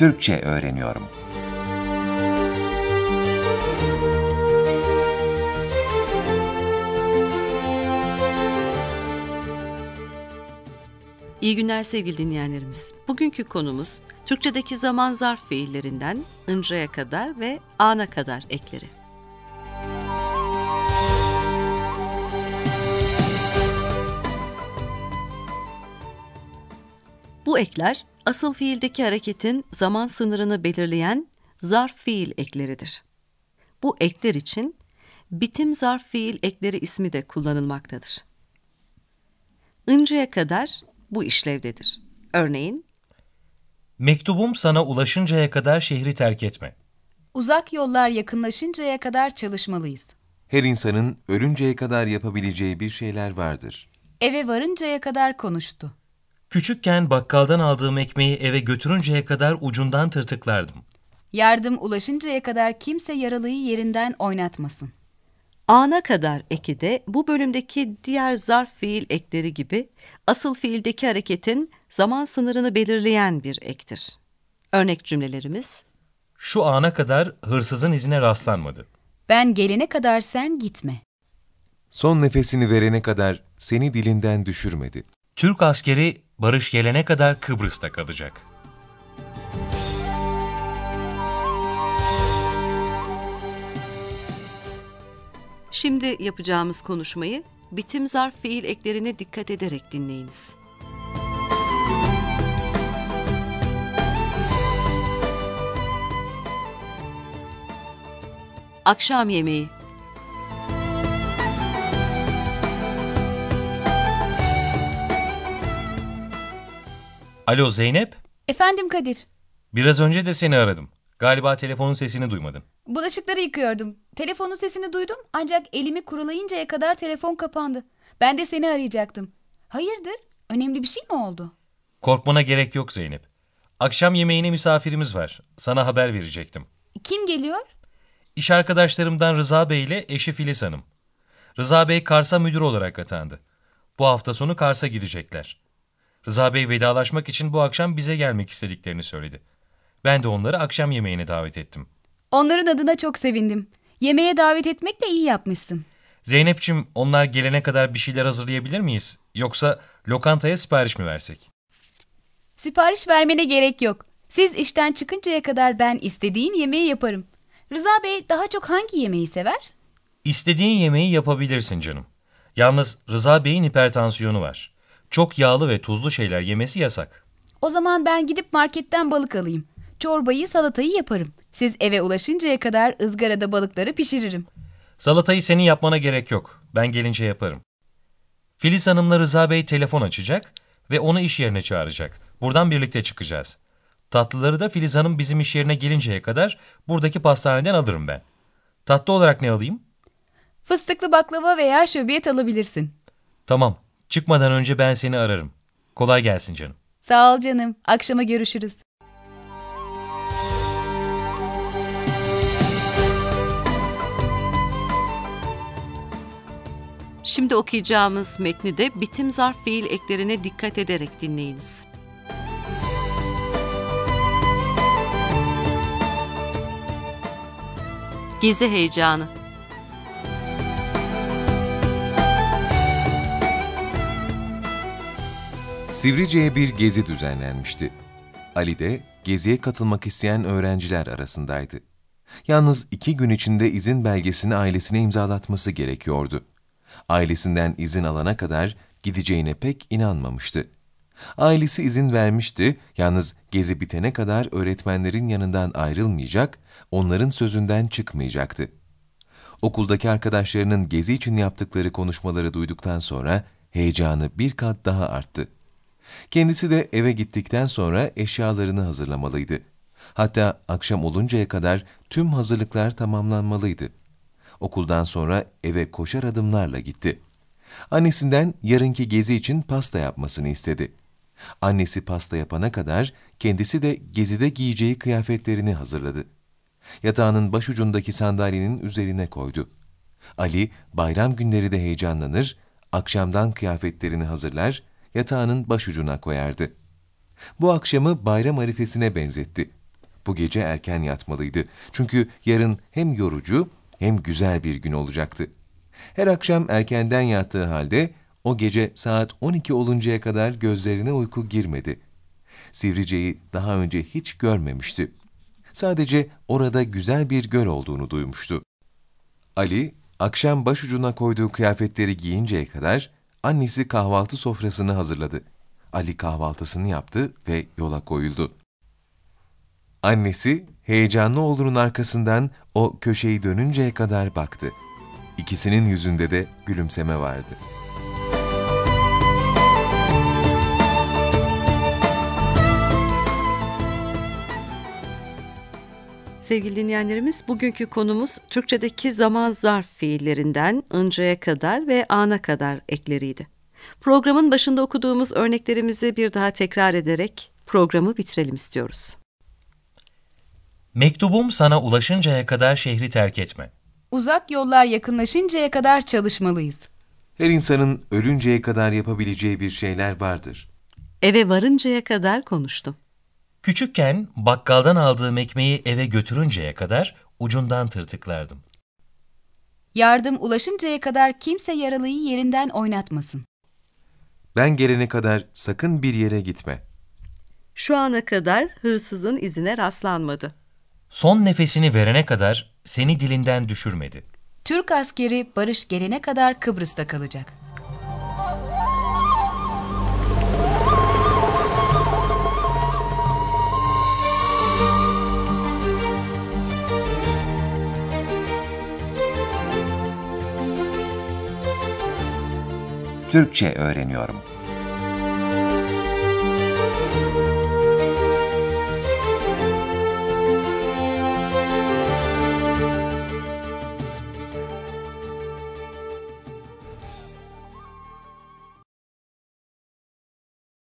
Türkçe öğreniyorum. İyi günler sevgili dinleyenlerimiz. Bugünkü konumuz Türkçedeki zaman zarf fiillerinden önceye kadar ve ana kadar ekleri. Bu ekler asıl fiildeki hareketin zaman sınırını belirleyen zarf fiil ekleridir. Bu ekler için bitim zarf fiil ekleri ismi de kullanılmaktadır. Önceye kadar bu işlevdedir. Örneğin Mektubum sana ulaşıncaya kadar şehri terk etme. Uzak yollar yakınlaşıncaya kadar çalışmalıyız. Her insanın ölünceye kadar yapabileceği bir şeyler vardır. Eve varıncaya kadar konuştu. Küçükken bakkaldan aldığım ekmeği eve götürünceye kadar ucundan tırtıklardım. Yardım ulaşıncaya kadar kimse yaralıyı yerinden oynatmasın. ana kadar eki de bu bölümdeki diğer zarf fiil ekleri gibi asıl fiildeki hareketin zaman sınırını belirleyen bir ektir. Örnek cümlelerimiz Şu ana kadar hırsızın izine rastlanmadı. Ben gelene kadar sen gitme. Son nefesini verene kadar seni dilinden düşürmedi. Türk askeri barış gelene kadar Kıbrıs'ta kalacak. Şimdi yapacağımız konuşmayı bitim zarf fiil eklerine dikkat ederek dinleyiniz. Akşam yemeği Alo Zeynep, Efendim Kadir, biraz önce de seni aradım. Galiba telefonun sesini duymadın. bulaşıkları yıkıyordum. Telefonun sesini duydum ancak elimi kurulayıncaya kadar telefon kapandı. Ben de seni arayacaktım. Hayırdır? Önemli bir şey mi oldu? Korkmana gerek yok Zeynep. Akşam yemeğine misafirimiz var. Sana haber verecektim. Kim geliyor? İş arkadaşlarımdan Rıza Bey ile eşi Filiz Hanım. Rıza Bey Kars'a müdür olarak atandı. Bu hafta sonu Kars'a gidecekler. Rıza Bey vedalaşmak için bu akşam bize gelmek istediklerini söyledi. Ben de onları akşam yemeğine davet ettim. Onların adına çok sevindim. Yemeğe davet etmekle iyi yapmışsın. Zeynep'çim onlar gelene kadar bir şeyler hazırlayabilir miyiz? Yoksa lokantaya sipariş mi versek? Sipariş vermene gerek yok. Siz işten çıkıncaya kadar ben istediğin yemeği yaparım. Rıza Bey daha çok hangi yemeği sever? İstediğin yemeği yapabilirsin canım. Yalnız Rıza Bey'in hipertansiyonu var. Çok yağlı ve tuzlu şeyler yemesi yasak. O zaman ben gidip marketten balık alayım. Çorbayı, salatayı yaparım. Siz eve ulaşıncaya kadar ızgarada balıkları pişiririm. Salatayı senin yapmana gerek yok. Ben gelince yaparım. Filiz Hanım'la Rıza Bey telefon açacak ve onu iş yerine çağıracak. Buradan birlikte çıkacağız. Tatlıları da Filiz Hanım bizim iş yerine gelinceye kadar buradaki pastaneden alırım ben. Tatlı olarak ne alayım? Fıstıklı baklava veya şöbiyet alabilirsin. Tamam. Çıkmadan önce ben seni ararım. Kolay gelsin canım. Sağ ol canım. Akşama görüşürüz. Şimdi okuyacağımız metni de bitim zarf fiil eklerine dikkat ederek dinleyiniz. Gezi heyecanı Sivrice'ye bir gezi düzenlenmişti. Ali de geziye katılmak isteyen öğrenciler arasındaydı. Yalnız iki gün içinde izin belgesini ailesine imzalatması gerekiyordu. Ailesinden izin alana kadar gideceğine pek inanmamıştı. Ailesi izin vermişti, yalnız gezi bitene kadar öğretmenlerin yanından ayrılmayacak, onların sözünden çıkmayacaktı. Okuldaki arkadaşlarının gezi için yaptıkları konuşmaları duyduktan sonra heyecanı bir kat daha arttı. Kendisi de eve gittikten sonra eşyalarını hazırlamalıydı. Hatta akşam oluncaya kadar tüm hazırlıklar tamamlanmalıydı. Okuldan sonra eve koşar adımlarla gitti. Annesinden yarınki gezi için pasta yapmasını istedi. Annesi pasta yapana kadar kendisi de gezide giyeceği kıyafetlerini hazırladı. Yatağının başucundaki sandalyenin üzerine koydu. Ali bayram günleri de heyecanlanır, akşamdan kıyafetlerini hazırlar, yatağının başucuna koyardı. Bu akşamı bayram arifesine benzetti. bu gece erken yatmalıydı. Çünkü yarın hem yorucu hem güzel bir gün olacaktı. Her akşam erkenden yattığı halde o gece saat 12 oluncaya kadar gözlerine uyku girmedi. Sivrice'yi daha önce hiç görmemişti. Sadece orada güzel bir göl olduğunu duymuştu. Ali, akşam başucuna koyduğu kıyafetleri giyinceye kadar annesi kahvaltı sofrasını hazırladı. Ali kahvaltısını yaptı ve yola koyuldu. Annesi heyecanlı oğlunun arkasından o köşeyi dönünceye kadar baktı. İkisinin yüzünde de gülümseme vardı. Sevgili dinleyenlerimiz, bugünkü konumuz Türkçedeki zaman zarf fiillerinden önceye kadar ve ana kadar ekleriydi. Programın başında okuduğumuz örneklerimizi bir daha tekrar ederek programı bitirelim istiyoruz. Mektubum sana ulaşıncaya kadar şehri terk etme. Uzak yollar yakınlaşıncaya kadar çalışmalıyız. Her insanın ölünceye kadar yapabileceği bir şeyler vardır. Eve varıncaya kadar konuştum. Küçükken bakkaldan aldığım ekmeği eve götürünceye kadar ucundan tırtıklardım. Yardım ulaşıncaya kadar kimse yaralıyı yerinden oynatmasın. Ben gelene kadar sakın bir yere gitme. Şu ana kadar hırsızın izine rastlanmadı. Son nefesini verene kadar seni dilinden düşürmedi. Türk askeri barış gelene kadar Kıbrıs'ta kalacak. Türkçe öğreniyorum.